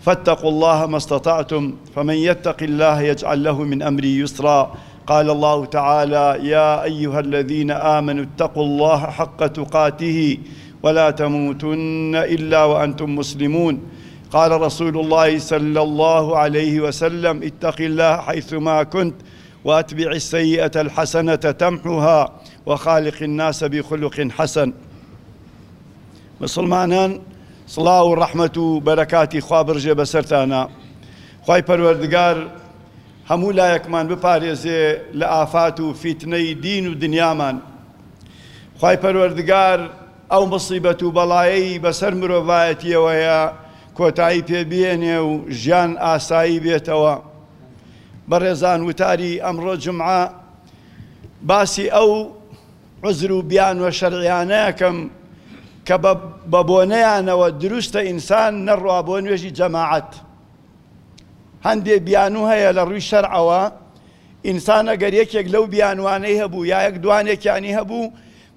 فاتقوا الله ما استطعتم فمن يتق الله يجعل له من أمره يسرا قال الله تعالى يا أيها الذين آمنوا اتقوا الله حق تقاته ولا تموتن إلا وأنتم مسلمون قال رسول الله صلى الله عليه وسلم اتق الله حيثما كنت واتبع السيئة الحسنة تمحها وخالق الناس بخلق حسن مسوڵمانان سڵاو و ڕەحمەت و بەرەکاتی خوا بڕژێ بەسەرتانا خوای پەروەردگار هەموو لایەکمان بپارێزێ لە ئافات و فیتنەی دین و دنیامان خوای پەروەردگار ئەو مصیبەت و بەڵایەی بەسەر مرۆڤایەتیەوەیە کۆتایی پێ بێنێ و ژیان ئاسایی بێتەوە بەڕێزان وتاری ئەمڕۆ جمعە باسی ئەو عوزر و بیانوە شەرعیانەیەکم کە بە بە بۆنەیانەوە دروستە ئینسان نەڕوا بۆ نوێژی جەماعەت. هەندێ بیانو هەیە لە ڕوی شەرعەوە ئینسان ئەگەر یەکێک لەو بیانوانەی هەبوو یا یەک دوانێکیانی هەبوو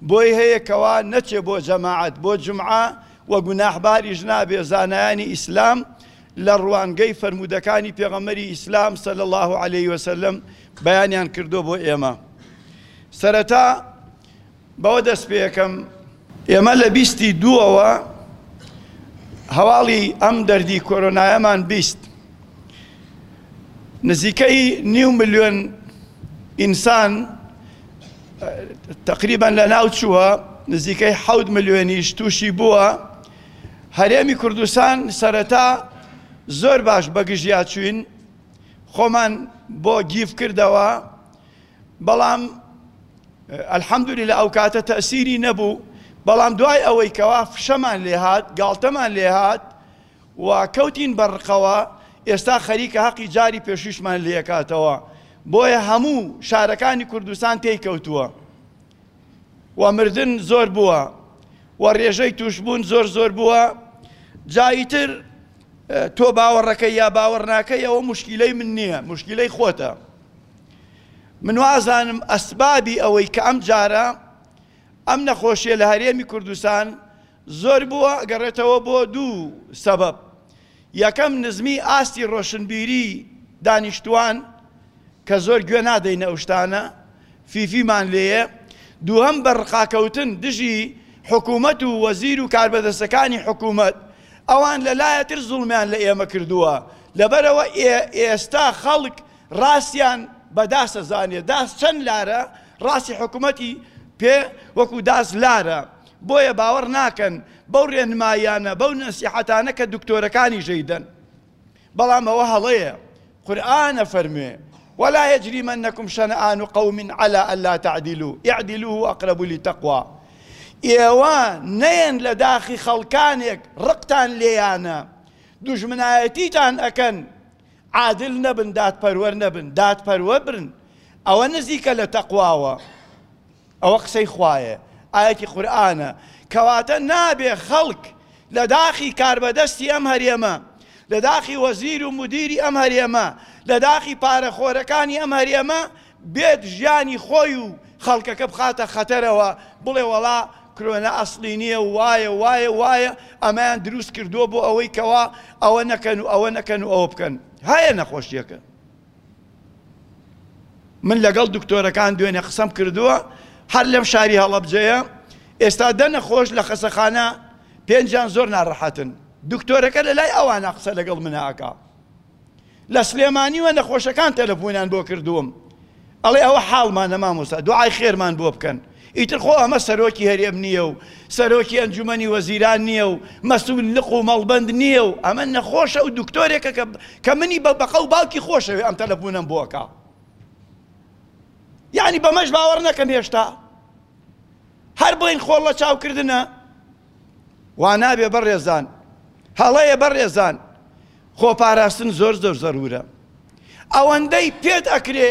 بۆی هەیە کەوا نەچێ بۆ جەماعەت بۆ جومعە و گوناحباریش نابێ زانایانی ئیسلام لە ڕوانگەی فەرموودەکانی پێغەمبەری ئیسلام صلی اللە علیه وسلم بەیانیان کردووە بۆ ئێمە. سەرەتا بەوە دەست پێکەم، ئێمە لە بیست ی دووەوە هەواڵی ئەم دەردی کۆرۆنایەمان بیست، نزیکەی نیو ملیۆن ئینسان تەقریبەن لەناو چووە، نزیکەی حەوت ملیۆنیش تووشی بووە. هەرێمی کوردستان سەرەتا زۆر باش بەگژیا چووین، خۆمان بۆ گیف کردەوە بەڵام الحمدللە ئەو کاتە تەسیری نەبوو بەڵام دوای ئەوەی کەوا فشەمان لێهات گاڵتەمان لێهات و کەوتین بەڕقەوە ئێستا خەریکە هەقی جاری پێشویشمان لێکاتەوە بۆیە هەموو شارەکانی کوردستان تێی کەوتووە و مردن زۆر بووە و رێژەی تووشبوون زۆر زۆر بووە جا ئیتر تۆ باوەڕەکەی یا باوەڕ ناکەی ئەوە مشکیلەی من نییە مشکیلەی خۆتە من وازانم ئەسبابی ئەوەی کە ئەم جارە ئەم نەخۆشیە لە هەرێمی کوردستان زۆر بووە ئەگەڕێتەوە بۆ دوو سەبەب، یەکەم نزمی ئاستی ڕۆشنبیری دانیشتوان کە زۆر گوێ نادەینە ئەو شتانە فیفیمان لێیە، دووهەم بەرقاکەوتن دژی حکوومەت و وەزیر و کاربەدەستەکانی حکوومەت، ئەوان لە لایەتر زوڵمیان لە ئێمە کردووە لەبەرئەوە ئێستا خەڵک ڕاستیان بە داس ئەزانێ داس چەند لارە ڕاستی حکوومەتی پێ وەکوو داس لارە. بۆیە باوەڕ ناکەن بەو رێنماییانە بەو نەسیحەتانە کە دکتۆرەکانیش دەیدەن بەڵام ئەوە هەڵەیە قورئان ئەفەرموێ ولا یجریمەنەکم شەنئان قوم علی الا تعدلوا اعدلوا هو اقرب للتقوی ئێوە نەیەن لە داخی خەڵکانێک ڕقتان لێیانە دوژمنایەتیتان ئەکەن عادل نەبن دادپەروەر نەبن دادپەروەبرن ئەوە نزیکە لە تەقواوە ئەوە قسەی خوایە ئایەتی قورئانە کەواتە نابێ خەڵک لە داخی کاربەدەستی ئەم هەرێمە لە داخی وەزیر و مودیری ئەم هەرێمە لە داخی پارە خۆرەکانی ئەم هەرێمە بێت ژیانی خۆی و خەڵکەکە بخاتە خەتەرەوە بڵێ وەڵا کرۆنا ئەسڵی نییە و وایە وایە وایە ئەمەیان دروست کردووە بۆ ئەوەی کەوا ئەوە نەکەن و ئەوە نەکەن و ئەوە بکەن هەیە نەخۆشیەکە من لەگەڵ دکتۆرەکان دوێنێ قسەم کردووە هەر لەم شاری هەڵەبجەیە ئێستا دە نەخۆش لە خەسەخانە پێنجان زۆر ناڕەحەتن دکتۆرەکە لە لای ئەوانە قسە لەگەڵ مناکە لە سلێمانیوە نەخۆشەکان تەلەفۆنیان بۆ کردووم ئەڵێ ئەوە حاڵمان نەمامۆستا دوعای خێرمان بۆ بکەن ئیتر خۆ ئەمە سەرۆکی هەرێم نییە و سەرۆکی ئەنجومەنی وەزیران نییە و مەسول لق و مەڵبەند نییە و ئەمە نەخۆشە و دکتۆرێکە کە کە منی بە بەقە و باوکی خۆشەوێ ئەم تەلەفونەم بۆ ئەکا یعنی بەمەش باوەڕ نەکەم هێشتا هەر بڵین خۆڵە چاوکردنە وا نابێ بەڕێزان هەڵەیە بەڕێزان خۆپاراستن زۆر زۆر زەرورە ئەوەندەی پێت ئەکرێ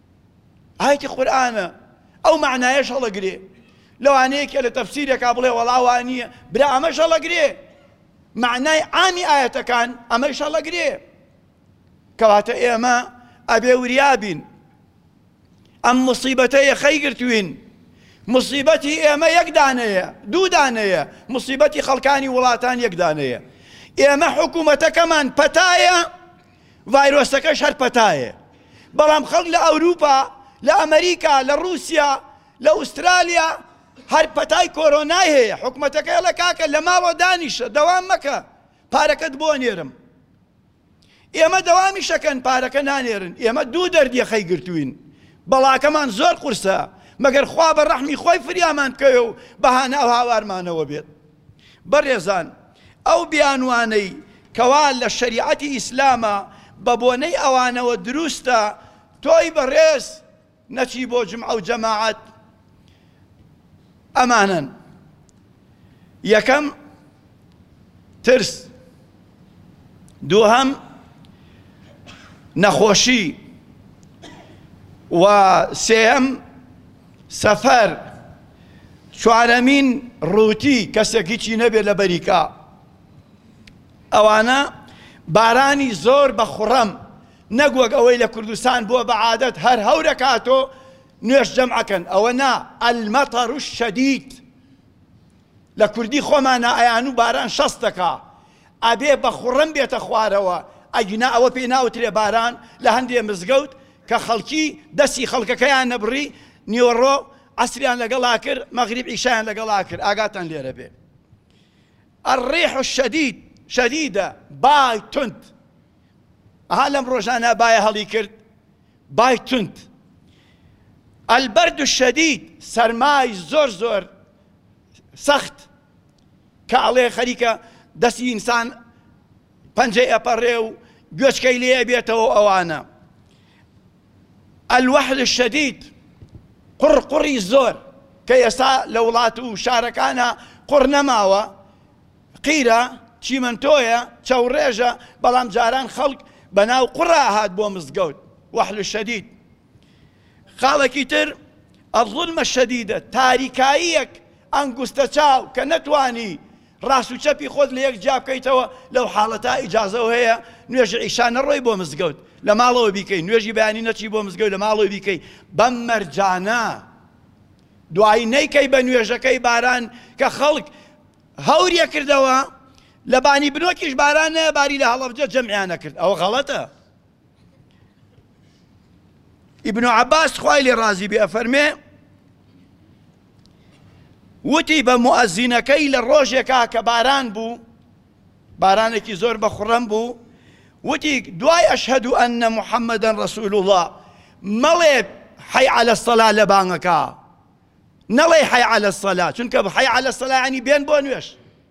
ئایەتی قورئانە ئەو مەعنایەش هەڵەگرێ لەوانەیە کێ لە تەفسیرێکا بڵێ وەڵا وا نییە برا ئەمەش هەڵەگرێ مەعنای عامی ئایەتەکان ئەمەش هەڵەگرێ کەواتە ئێمە ئەبێ وریابین ئەم مصیبەتە یەخەی گرتوین مصیبەتی ئێمە یەک دانەیە دوو دانەیە مصیبەتی خەڵکانی وڵاتان یەک دانەیە ئێمە حکوومەتەکەمان پەتایە ڤایرۆسەکەش هەر پەتایە بەڵام خەڵک لە ئەوروپا لە ئەمەریکا لە ڕوسیا لە ئوسترالیا هەر پەتای کۆرۆنای هەیە حکومەتەکە ئێڵێ کاکە لە ماڵەوە دانیشە دەوام مەکە پارەکەت بۆ نێرم ئێمە دەوامیشەکەن پارەکە نانێرن ئێمە دوو دەردیەخەی گرتوین بەڵاکەمان زۆر قورسە مەگەر خوا بە ڕەحمی خۆی فریامان بکەوێ و بەهانە ئەو هاوارمانەوە بێت بەڕێزان ئەو بیانوانەی کەوا لە شەریعەتی ئیسلامە بە بۆنەی ئەوانەوە دروستە تۆی بەڕێز نەچی بۆ جمعە و جەماعەت ئەمانەن یەکەم ترس دووهەم نەخۆشی و سێەم سەفەر چوارەمین ڕووتی کەسێکیی نەبێت لە بەریکا ئەوانە بارانی زۆر بە خوڕەم نەگوەک ئەوەی لە کوردستان بووە بە عادەت هەر هەورەکاتۆ نوێش جەمعەکەن ئەوە نا ئەلمەتەڕ شەدید لە کوردی خۆمانا ئەیانوو باران شەست دەکا ئەبێ بە خوڕەم بێتە خوارەوە ئەگینا ئەوە پێی ناوترێ باران لە هەندێ مزگەوت کە خەڵکی دەستی خەڵکەکەیان نەبڕی نیوەڕۆ عەسریان لەگەڵا کرد مەغریب ئیشایان لەگەڵا کرد ئاگاتان لێرە بێ الريح الشديد شديدة باي تند ها لەم ڕۆژانە باە هەڵی کرد بای تند البرد الشديد سەرمای زۆر زۆر سەخت کە ئەڵێ خەریکە دەستی ئینسان پەنجەی ئەپەڕێ و گوێچکەی لێ ئەبێتەوە ئەوانە الوحل الشدید قڕ قڕی زۆر کە ئێستا لە وڵات و شارەکانە قڕ نەماوە قیرە چیمەنتۆیە چاوڕێژە بەڵام جاران خەڵک بە ناو قڕا هات بۆ مزگەوت وەحل شەدید خاڵێکی تر، الظلمە الشدیدە، تاریکاییەک، ئەنگوستە چاو، کە نەتوانی ڕاست و چەپی خۆت لە یەک جیا بکەیتەوە، لەو حاڵەتە ئیجازەو هەیە نوێژی عیشا نەڕۆی بۆ مزگەوت لە ماڵەوە بیکەی، نوێژی بەیانی نەچی بۆ مزگەوت لە ماڵەوە بیکەی، بەم مەرجانە دوایی نەیکەی بە نوێژەکەی باران کە خەڵک هەوریە کردەوە، لە بانی بنۆکیش باران نەیەباری لە هەڵەبجە جەمعیان نەکرد، ئەوە غەڵەتە. ئیبن عەباس خوای لێ ڕازی بێ ئەفەرمێ وتی بە موەزینەکەی لە ڕۆژێکا کە باران بوو بارانێکی زۆر بە خوڕم بوو وتی دوای ئەشهد و ئەنە محەممەدەن ڕسول الله مەڵێ حەی على سەلا لە بانگەکە نەڵێ حەی على سەلا چونکە حەی على سەلایانی بێن بۆ نوێش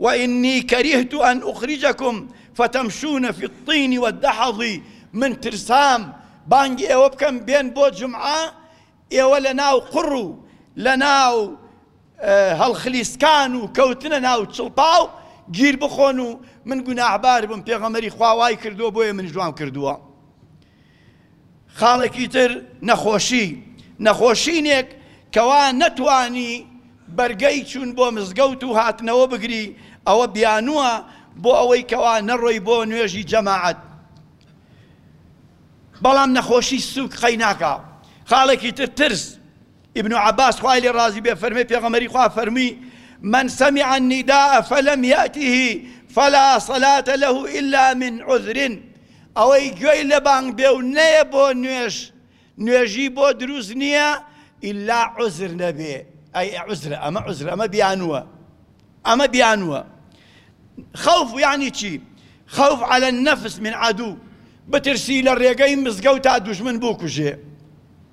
و انی کریهت ان اخرجکم فتمشون فی الطین و الدحض من ترسام بانگی ئێوە بکەم بێن بۆ جومعە ئێوە لە ناو قوڕ و لە ناو هەڵخلیسکان و کەوتنە ناو چڵپاو گیر بخۆن و من گوناحبار بم پێغەمبەری خوا وای کردووە بۆیە منیش وام کردووە. خاڵێکی تر نەخۆشی، نەخۆشینێک کەوا نەتوانی بەرگەی چوون بۆ مزگەوت و هاتنەوە بگری ئەوە بیانووە بۆ ئەوەی کەوا نەڕۆی بۆ نوێژی جەماعەت بەڵام نەخۆشی سوک قەیناکا خاڵێکی تر ترس ابن عباس خوای لێ ڕازی بێ فەرمێ پێغەمبەری خوا فەرموی من سمع النداء فلم يأته فلا صلاة له إلا من عذر ئەوەی گوێی لە بانگ بێ و نەیە بۆ نوێژ نوێژی بۆ دروست نییە ئللا عزر نەبێ ئەی عزرە ئەمە عزر ئەمە بیانوە ئەمە بیانوە خەوف یعنی چی خەوف على النفس من عدو بترسی لە ڕێگەی مزگەوت تا دوژمن بکوژێ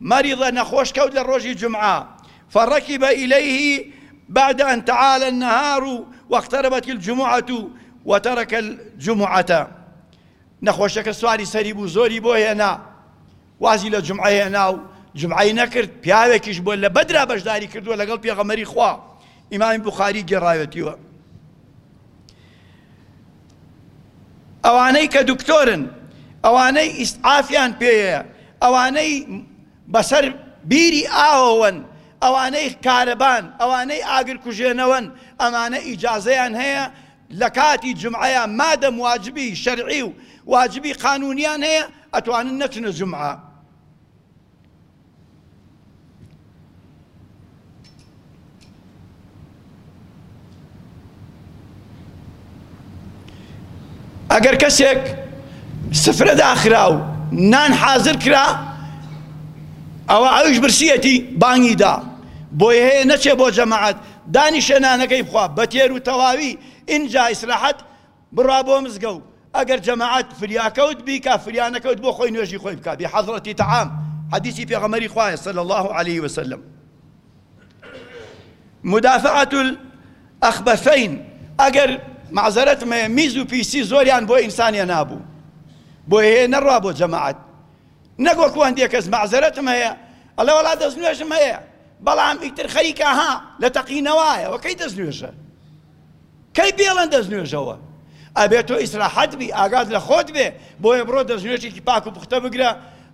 مریض نەخۆش کەوت لە ڕۆژی جومعە، فرکب الیه بعد ان تعالی النهار و اقتربت الجمعە و ترک الجمعە، نەخۆشەکە سواری سەری بوو زۆری بۆ هێنا وازی لە جومعە هێنا و جومعەی نەکرد، پیاوێکیش بووە لە بەدرا بەشداری کردووە لەگەڵ پێغەمبەری خوا، ئیمامی بوخاری گێڕاوێتیوە. ئەوانەی کە دکتۆرن، ئەوانەی ئیسعافیان پێیە، ئەوانەی بەسەر بیری ئاوەوەن، ئەوانەی کارەبان، ئەوانەی ئاگرکوژێنەوەن، ئەمانە ئیجازەیان هەیە لە کاتی جومعەیا مادەم واجبی شەرعی و واجبی قانونیان هەیە ئەتوانن نەچنە جومعە. ئەگەر کەسێک سفرە داخرا و نان حازر کرا ئەوە ئەویش برسیەتی بانگی دا بۆی هەیە نەچێ بۆ جەماعەت دانیشە نانەکەی بخوا بە تێر و تەواوی ئینجا ئیسراحەت بڕا بۆ مزگەو ئەگەر جەماعەت فریا کەوت بیکا فریا نەکەوت بۆ خۆی نوێژی خۆی بکا بی حەزڕەتی تەعام حەدیسی پێغەمەری خوایە صلی الله علیه وسلم مدافعة الاخبثین ئەگەر معزەرەت مەیە میز و پیسی زۆریان بۆ ئینسانیە نابوو بۆ هەیە نەڕوا بۆ جەماعەت نەگۆکو هەندێک کەس معزەرەت مەیە ئەڵێ وەڵا دەست نوێژم هەیە بەڵام ئیتر خەریکە ها لە تەقینەوایە وەکەی دەست نوێژە کەی بێڵن دەستنوێژەوە ئەبێ تۆ ئیسراحەت بی ئاگات لە خۆت بێ بۆیە بڕۆ دەستنوێژێکی پاک و پوختە بگرە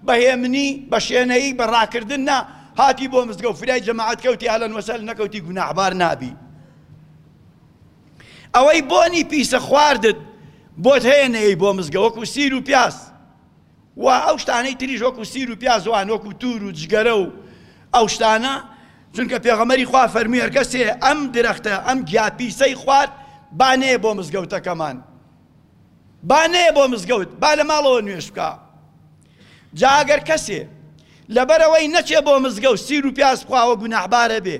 بە هێمنی بە شێنەیی بە ڕاکردن نا هاتی بۆ مزگەوت فریای جەماعەت کەوتی ئەهلەن وەسەل نەکەوتی گوناحبار نابی ئەوەی بۆنی پیسە خواردت بۆت هەیە نەیەی بۆ مزگەوت وەکو سیر و پیاس و ئەو شتانەی تریش وەکو سیر و پیازوان وەکو تور و جگەرە و ئەو شتانە چونکە پێغەمبەری خوا فەرمووی هەرکەسێ ئەم درەختە ئەم گیا پیسەی خوارد با نەیە بۆ مزگەوتەکەمان با نەیە بۆ مزگەوت با لە ماڵەوە نوێش بکە جا ئەگەر کەسێ لەبەرەوەی نەچێ بۆ مزگە و سیر و پیاز خواوە گوناحبارە بێ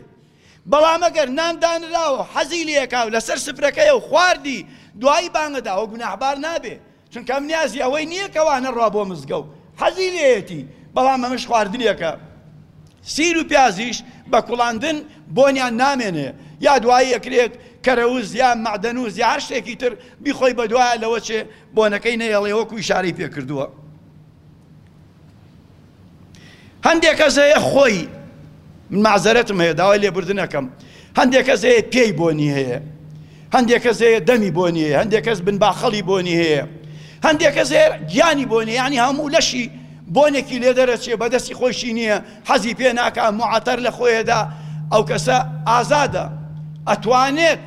بەڵام ئەگەر ناندانراوە حەزی لەکاو لەسەر سفرەکەی و خواردی دوایی بانگەداوە گوناحبار نابێ چونکە ئەم نیازی ئەوەی نییە کەوا نەڕوا بۆ مزگە و حەزی لێیەتی، بەڵام ئەمەش خواردنێکە. سیر و پیازیش بە کوڵاندن بۆنیان نامێنێ، یا دوایی ئەکرێت کەرەوز یا مەعدەنوز یا هەر شتێکی تر بیخۆی بەدوایە لەوەچێ بۆنەکەی نەیەڵێ وەکو ئیشارەی پێکردووە. هەندێک کەس هەیە خۆی من معزەرەتم هەیە داوای لێبوردن ئەکەم هەندێک کەس هەیە پێی بۆنی هەیە هەندێک کەس هەیە دەمی بۆنی هەیە هەندێک کەس بن باخەڵی بۆنی هەیە هەندێک کەس هەیە گیانی بۆنی یعنی هەموو لەشی بۆنێکی لێ دەرەچێ بەدەستی خۆشی نییە حەزی پێ ناکە معاتەر لە خۆیەدا ئەو کەسە ئازادە ئەتوانێت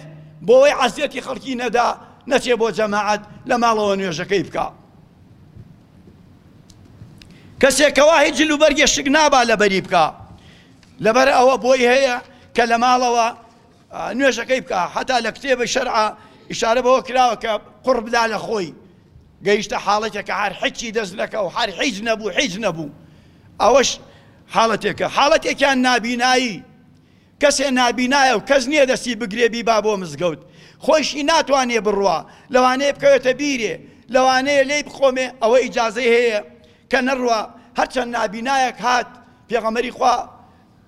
بۆی عەزیەتی خەڵکی نەدا نەچێ بۆ جەماعەت لە ماڵەوە نوێژەکەی بکە کەسێ کەوا هیچ جل و بەرگێ شک نابا لە بەری بکە لەبەر ئەوە بۆی هەیە کە لە ماڵەوە نوێژەکەی بکە حتا لە کتێبە شەرع ئشارە بەوە کراوە کە قڕ بدا لە خۆی گەیشتە حاڵەتە کە هەر حچی دەست نەکە و هەر حیز نەبوو حیز نەبوو ئەوەش حاڵەتێکە حاڵەتێکیان نابینایی کەسێ نابینایە و کەس نیە دەستی بگرێ بیبا بۆ مزگەوت خۆیشی ناتوانێ بڕوا لەوانەیە بکەوێتە بیرێ لەوانەیە لێی بقۆمێ ئەوە ئیجازەی هەیە کە نەڕوا هەرچەند نابینایەک هات پێغەمبەری خوا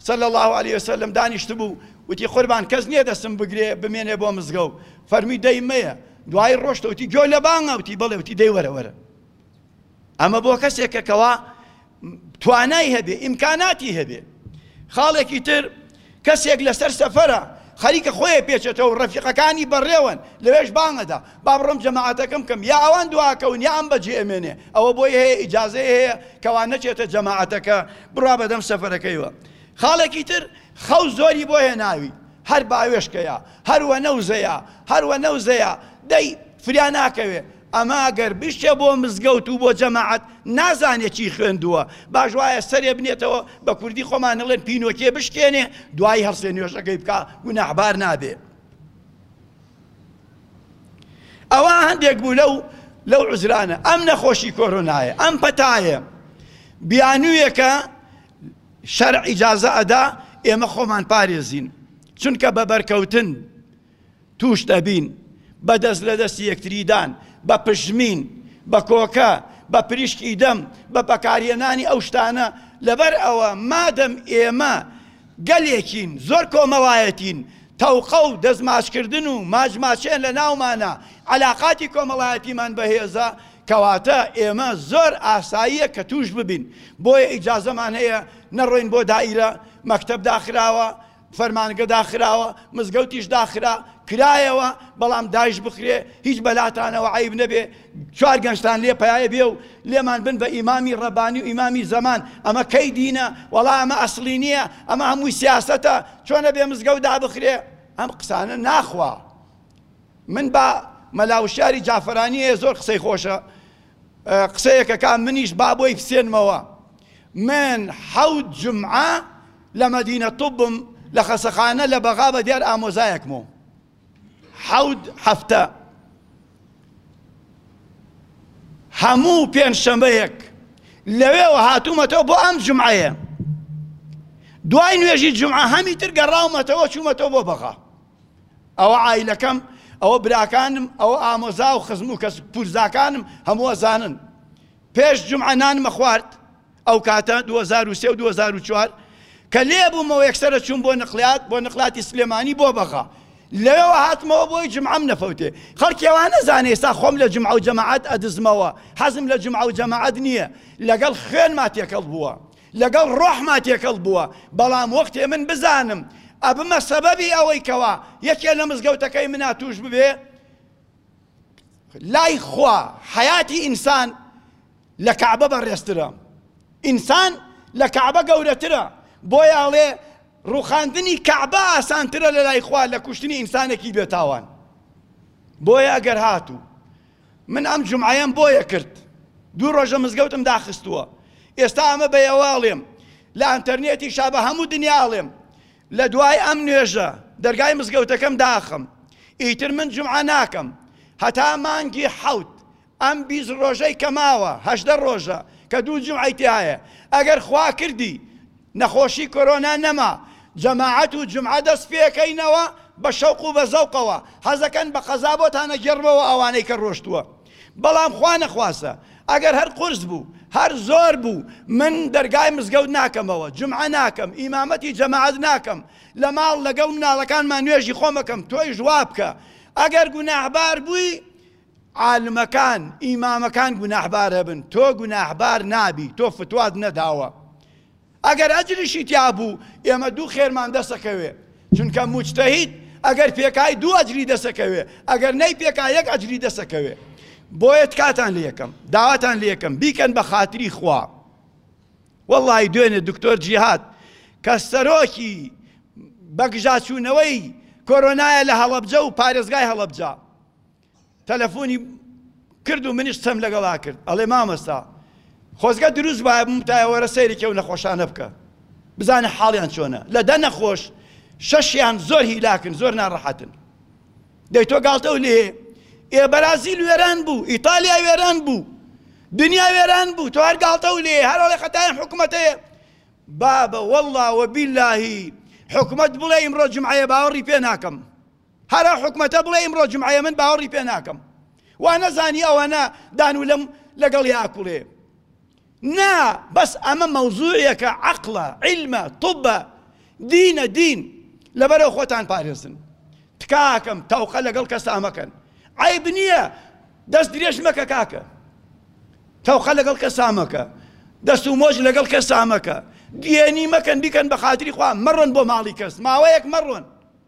صلی اللە علیە وسلم دانیشتبوو وتی قوربان کەس نییە دەستم بگرێ بمێنێ بۆ مزگەوت فەرمی دەی مەیە دوایی ڕۆشتەوتی گۆ لە بانگە وتی بەڵێ وتی دەی وەرە وەرە ئەمە بۆ کەسێکە کەوا توانای هەبێ ئیمکاناتی هەبێ خاڵێکی تر کەسێک لەسەر سەفرە خەریکە خۆی پێچێتەوە ڕەفیقەکانی بەڕێوەن لەوێش بانگەدا با بڕۆم جەماعاتەکەم کەم یا ئەوان دواکەون یا ئەم بەجێ ئەمێنێ ئەوە بۆی هەیە ئیجاازە هەیە کەوا نەچێتە جەماعاتەکە بڕا بەدەم سەفەرەکەیوە خاڵێکی تر خەو زۆری بۆ هێناوی هەر باوێشکەیە هەروە نەوزەیە هەروە نەوزەیە دەی فریا ناکەوێ ئەمە گەر بچێ بۆ مزگەوت و بۆ جەماعەت نازانێ چی خوێندووە باش وایە سەرێ بنێتەوە بە کوردی خۆمان نڵێن پینۆکێ بشکێنێ دوایی هەڵسێ نوێژەکەی بکا گوناحبار نابێ ئەوە هەندێک بوو لەو لەو عزرانە ئەم نەخۆشی کۆرۆنایە ئەم پەتایە بیانوویەکە شەرع ئیجازە ئەدا ئێمە خۆمان پارێزین چونکە بە بەرکەوتن تووش دەبین بە دەست لە دەستی یەکتری دان، بە پشمین، بە کۆکە، بە پریشکی دەم، بە بەکارهێنانی ئەو شتانە، لەبەر ئەوە مادەم ئێمە گەلێکین زۆر کۆمەڵایەتین تەوقە و دەست ماچ کردن و ماچ ماچێن لە ناومانە عەلاقاتی کۆمەڵایەتیمان بەهێزە کەواتە ئێمە زۆر ئاساییە کە تووش ببین بۆیە ئیجازەمان هەیە نەڕۆین بۆ دائیرە مەکتەب داخراوە فەرمانگە داخراوە مزگەوتیش داخرا کرایەوە بەڵام دایش بخرێ هیچ بەلاتانەوە عیب نەبێ چوار گەنجتان لێ پیاە بێ و لێمان بن بە ئیمامی ڕەبانی و ئیمامی زەمان ئەمە کەی دینە وەڵا ئەمە ئەسلی نییە ئەمە هەمووی سیاستە چۆنە بێ مزگەوت دابخرێ ئەم قسانە ناخوا من با مەلاوشاری جافرانیە زۆر قسەی خۆشە قسەیەکە کا منیش با بۆی بسێنمەوە من حەوت جمعە لە مەدینە طبم لە خەسەخانە لە بەغا بە دیار ئامۆزایەکم و حەوت هەفتە هەموو پێنجشەمەیەک لەوێوە هاتوومەتەوە بۆ ئەم جمعەیە دوای نوێژی جمعە هەمی تر گەڕاومەتەوە چوومەتەوە بۆ بەغا ئەوە عایلەکەم، ئەوە براکانم، ئەوە ئامۆزا و خزم و کەس پورزاکانم هەموو ئەزانن. پێش جومعە نانم ئەخوارد، ئەو کاتە، دوو هەزار و سێ و دوو هەزار و چوار، کە لێبوومەوە یەکسەر ئەچووم بۆ نقلات، بۆ نقلاتی سلێمانی بۆ بەغا. لەوێوە هاتمەوە بۆی جومعەم نەفەوتێ. خەڵکی ئەوە نەزانێ ئێستا خۆم لە جومعە و جەماعەت ئەدزمەوە، حەزم لە جومعە و جەماعەت نییە، لەگەڵ خوێنما تێکەڵ بووە. لەگەڵ ڕۆحما تێکەڵ بووە، بەڵام وەختێ من بزانم ئەبمە سەبەبی ئەوەی کەوا یەکێ لە مزگەوتەکەی منا تووش ببێ، لای خوا حەیاتی ئینسان لە کەعبە بەڕێزترە، ئینسان لە کەعبە گەورەترە، بۆیە ئەڵێ ڕووخاندنی کەعبە ئاسانترە لەلای خوا لە کوشتنی ئینسانێکی بێتاوان، بۆیە ئەگەر هاتوو من ئەم جومعەیەم بۆیە کرد دوو ڕۆژە مزگەوتم داخستووە ئێستا ئەمە بە ئێوە ئەڵێم لە ئەنتەرنێتیشا بە هەموو دنیا ئەڵێم لە دوای ئەم نوێژە دەرگای مزگەوتەکەم داخم ئیتر من جومعە ناکەم هەتا مانگی حەوت ئەم بیست ڕۆژەی کە ماوە هەشدە ڕۆژە کە دوو جومعەی تایە ئەگەر خوا کردی نەخۆشی کۆرۆنا نەما جەماعەت و جومعە دەست پێکەینەوە بە شەوق و بە زەوقەوە حەزەکەن بە قەزا بۆتان ئەگێڕمەوە ئەوانەی کە ڕۆشتووە بەڵام خوا نەخواستە ئەگەر هەر قورس بوو هەر زۆر بوو من دەرگای مزگەوت ناکەمەوە جومعە ناکەم ئیمامەتی جەماعەت ناکەم لە ماڵ لەگەڵ مناڵەکانمان نوێژی خۆم ئەکەم تۆیش وا بکە ئەگەر گوناهبار بووی عالمەکان ئیمامەکان گوناحبار ئەبن تۆ گوناحبار نابی تۆ فتوات نەداوە ئەگەر ئەجریشی تیابوو ئێمە دوو خێرمان دەسەکەوێ چونکە موجتەهید ئەگەر پێکای دوو ئەجری دەسەکەوێ ئەگەر نەی پێکا یەک ئەجری دەسەکەوێ بۆیە تکاتان لەکەم داواتان لەکەم بیکەن بە خاتری خوا واللهی دوێنێ دکتۆر جیهات کە سەرۆکی بەگژاچوونەوەی کۆرۆنایە لە هەڵەبجە و پارێزگای هەڵەبجە تەلەفۆنی کرد و منیش قسەم لەگەڵا کرد ئەڵێ مامۆستا خۆزگە دروست بایە بمتایە وەرە سەیرێکی ئەو نەخۆشانە بکە بزانە حاڵیان چۆنە لە دە نەخۆش شەشیان زۆر هیلاکن زۆر ناڕەحەتن دەی تۆ گاڵتە و لێ ئێ بەرازیل وێران بوو ئیتالیا وێران بوو دنیا وێران بوو تۆ هەر گاڵتە و لێ هەرڵێ خەتایان حکوومەتەیە بابە والله وباللهی حکومت بڵێ ئیمڕۆ جمعەیە باوەڕی پێ ناکەم هەر ئەو حکومەتە بڵێ ئیمڕۆ جومعەیە من باوەڕی پێ ناکەم وا نەزانی ئەوەنە دان و لم لەگەڵی ئاکوڵێ نا بەس ئەمە مەوزوعیەکە عەقڵە عیلمە طبە دینە دین لەبەرەو خۆتان پارێزن تکاکەم تەوقە لەگەڵ کەسا مەکەن عیب نییە دەست درێژ مەکە کاکە تەوقە لەگەڵ کەسا مەکە دەست و مۆج لەگەڵ کەسا مەکە دیێنی مەکەن بیکەن بە خاتری خوا مەڕۆن بۆ ماڵی کەس ماوەیەک مەڕۆن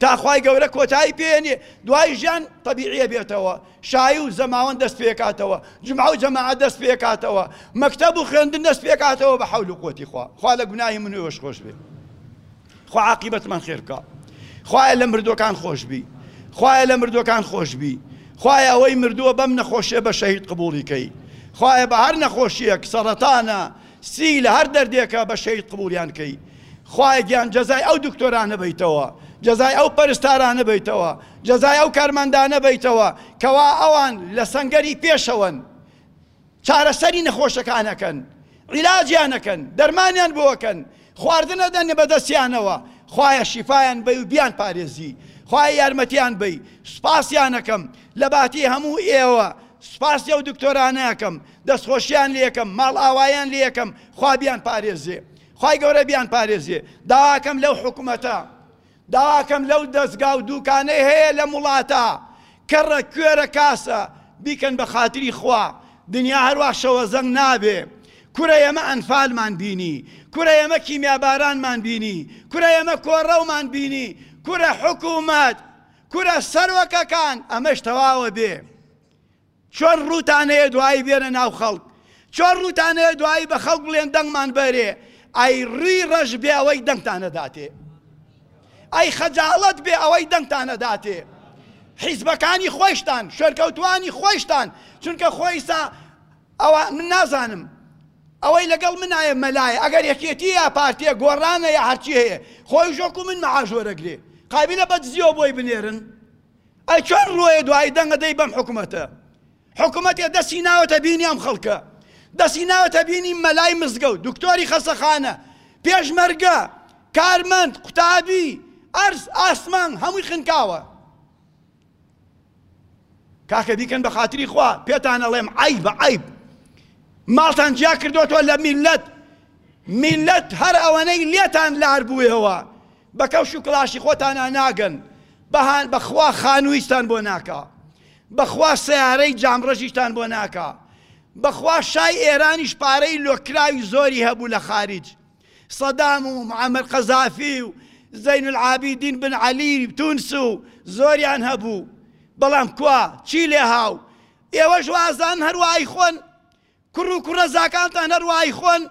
تا خوای گەورە کۆتایی پێێنێ دوای ژیان تەبیعیە بێتەوە شایی و زەماوەن دەست پێکاتەوە جمعە و جەماعە دەست پێکاتەوە مەکتەب و خوێندن دەست پێکاتەوە بە حول و قوتی خوا خوا لە گوناهی من وێش خۆش بێ خوا عقیبەتمان خێرکە خوایە لە مردوەکان خۆش بی خوایە لە مردوەکان خۆش بی خوایە ئەوەی مردووە بەم نەخۆشیە بە شەهید قبولیکەی خوایە بە هەر نەخۆشیەک سەڕەتانە سی لە هەر دەردێکە بە شەهید قبوڵیان کەی خوایە گیان جەزای ئەو دکتۆرانە بەیتەوە جەزای ئەو پەرستارانە بەیتەوە جەزای ئەو کارمەندانە بەیتەوە کەوا ئەوان لە سەنگەری پێشەوەن چارەسەری نەخۆشەکانەکەن عیلاجیانەکەن دەرمانیان بۆکەن خواردنە دەن بە دەستیانەوە خوایە شیفایان بە و بیان پارێزی خوای یارمەتیان بی سوپاسیانەکەم لە باتی هەموو ئێوە سوپاسی ئەو دکتۆرانەکەم دەستخۆشیان لێکەم ماڵئاوایان لێکەم خوا بیان پارێزێ خوای گەورە بیان پارێزێ داکەم لەو حکومەتە داکەم لەو دەستگا و دووکانەی هەیە لەم وڵاتە کەڕە کوێرە کاسە بیکەن بە خاتری خوا دنیا هەروە شەوە زەنگ نابێ کورە ئێمە ئەنفالمان بینی کورە ئێمە کیمیابارانمان بینی کورە ئێمە کۆڕەومان بینی کورە حکوومەت کورە سەرۆکەکان ئەمەش تەواوە بێ چۆن ڕووتان هەیە دوایی بێنە ناو خەڵک چۆن ڕووتان هەیە دوایی بە خەڵک بڵێن دەنگمان بەرێ ئەی ڕوی ڕەش بێ ئەوەی دەنگتان نەداتێ ئەی خەجاڵەت بێ ئەوەی دەنگتان نەداتێ حیزبەکانی خۆشتان شوێنکەوتوانی خۆشتان چونکە خۆیسا ئەوە من نازانم ئەوەی لەگەڵ منایە مەلایە ئەگەر یەکێتی یا پارتیە گۆڕانە یا هەرچی هەیە خۆی ژۆک و من مەعاش وەرەگرێ قابلە بە دزیەوە بۆی بنێرن ئەی چۆن ڕۆێ دوایی دەنگ ئەدەی بەم حکومەتە حکومەتێ دەستی ناوەتە بینی ئەم خەڵکە دەستی ناوەتە بینی مەلای مزگەوت دکتۆری خەسەخانە پێشمەرگە کارمەند قوتابی ئەرز ئاسمان هەمووی خنکاوە کاکە بیکەن بە خاتری خوا پێتان ئەڵێم عیب بە عیب ماڵتان جیا کردوەوە لە میلەت میلەت هەر ئەوەنەی لێتان لار بوویەوە بە کەوش و کڵاشی خۆتانا ناگەن بەهان بەخوا خانوویشتان بۆ ناکا بەخوا سەیارەی جام ڕەشیشتان بۆ ناکا بەخوا شای ئێرانیش پارەی لۆکراوی زۆری هەبوو لە خاریج سەدام و معەمەر قەزافی و زەین العابیدین بن عەلی تونس و زۆریان هەبوو بەڵام کوا چی لێهاو ئێوەش وازان هەروای خۆن کوڕ و کوڕەزاکانتان هەر وا ئەیخۆن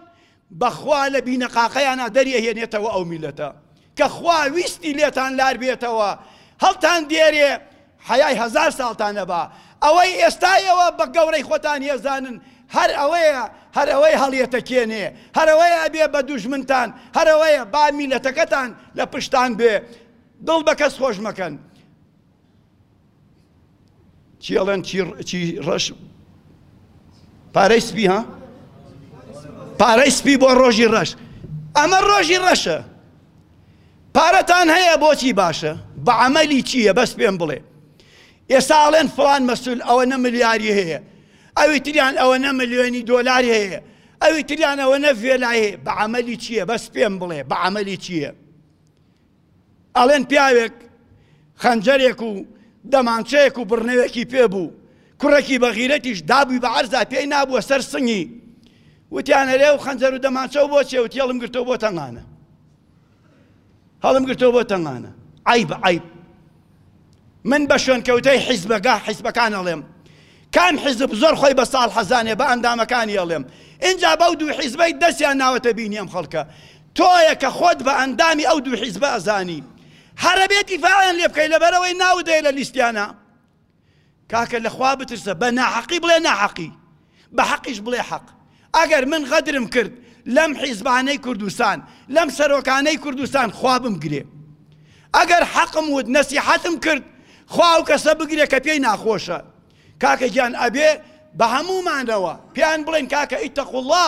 بەخوا لە بینەقاقیانا دەری ئەهێنێتەوە ئەو میلەتە کە خوا ویستی لێتان لار بێتەوە هەڵتان دێرێ حەیای هەزار ساڵتان نەبا ئەوەی ئێستا ئێوە بە گەورەی خۆتان هێزانن هەر ئەوەیە هەر ئەوەیە هەڵیەتەکێنێ هەر ئەوەیە ئەبێ بە دوژمنتان هەر ئەوەیە با میلەتەکەتان لە پشتان بێ دڵ بە کەس خۆش مەکەن چی ئەڵێن چی ڕەش پارەی سپی ها پارەی سپی بۆ ڕۆژی ڕەش ئەمە ڕۆژی ڕەشە پارەتان هەیە بۆچی باشە بە عملی چییە بەس پێم بڵێ ئێستا ئەڵێن فلان مەسول ئەوە نە ملیاری هەیە ئەوی تریان ئەوە نە ملیۆنی دۆلار هەیە ئەوی تریان ئەوە نە فێلای هەیە بە عملی چییە بەس پێم بڵێ بە عملی چییە ئەڵێن پیاوێک خەنجەرێک و دەمانچەیەک و بڕنەوێکی پێ بوو، کوڕێکی بەغیرەتیش دابووی بە عەرزا پێی نابووە سەر سنگی، وتیان ئەرێ ئەو خەنجەر و دەمانچەو بۆ چیە؟ وتی هەڵم گرتەوە بۆ تەنگانە. هەڵم گرتەوە بۆ تەنگانە. عەیبە عەیب. من بە شوێنکەوتەی حیزبەگە حیزبەکان ئەڵێم کام حیزب زۆر خۆی بە ساڵ حەزانێ بە ئەندامەکانی ئەڵێم ئینجا بەو دوو حیزبەی دەستیان ناوەتە بینی ئەم خەڵکە تۆیە کە خۆت بە ئەندامی ئەو دوو حیزبە ئەزانی هەرەبێتی فاعیان لێ بکەی لەبەرەوەی ناودەیە لە لیستیانە کاکە لە خوا بترسە بە ناحەقی بڵێ ناحەقی بە حەقیش بڵێ حەق ئەگەر من غەدرم کرد لەم حیزبانەی کوردستان لەم سەرۆکانەی کوردستان خوا بمگرێ ئەگەر حەقم وت نەسیحەتم کرد خوا ئەو کەسە بگرێ کە پێی ناخۆشە کاکە گیان ئەبێ بە هەموومانەوە پێیان بڵێن کاکە ئیتەقوڵڵا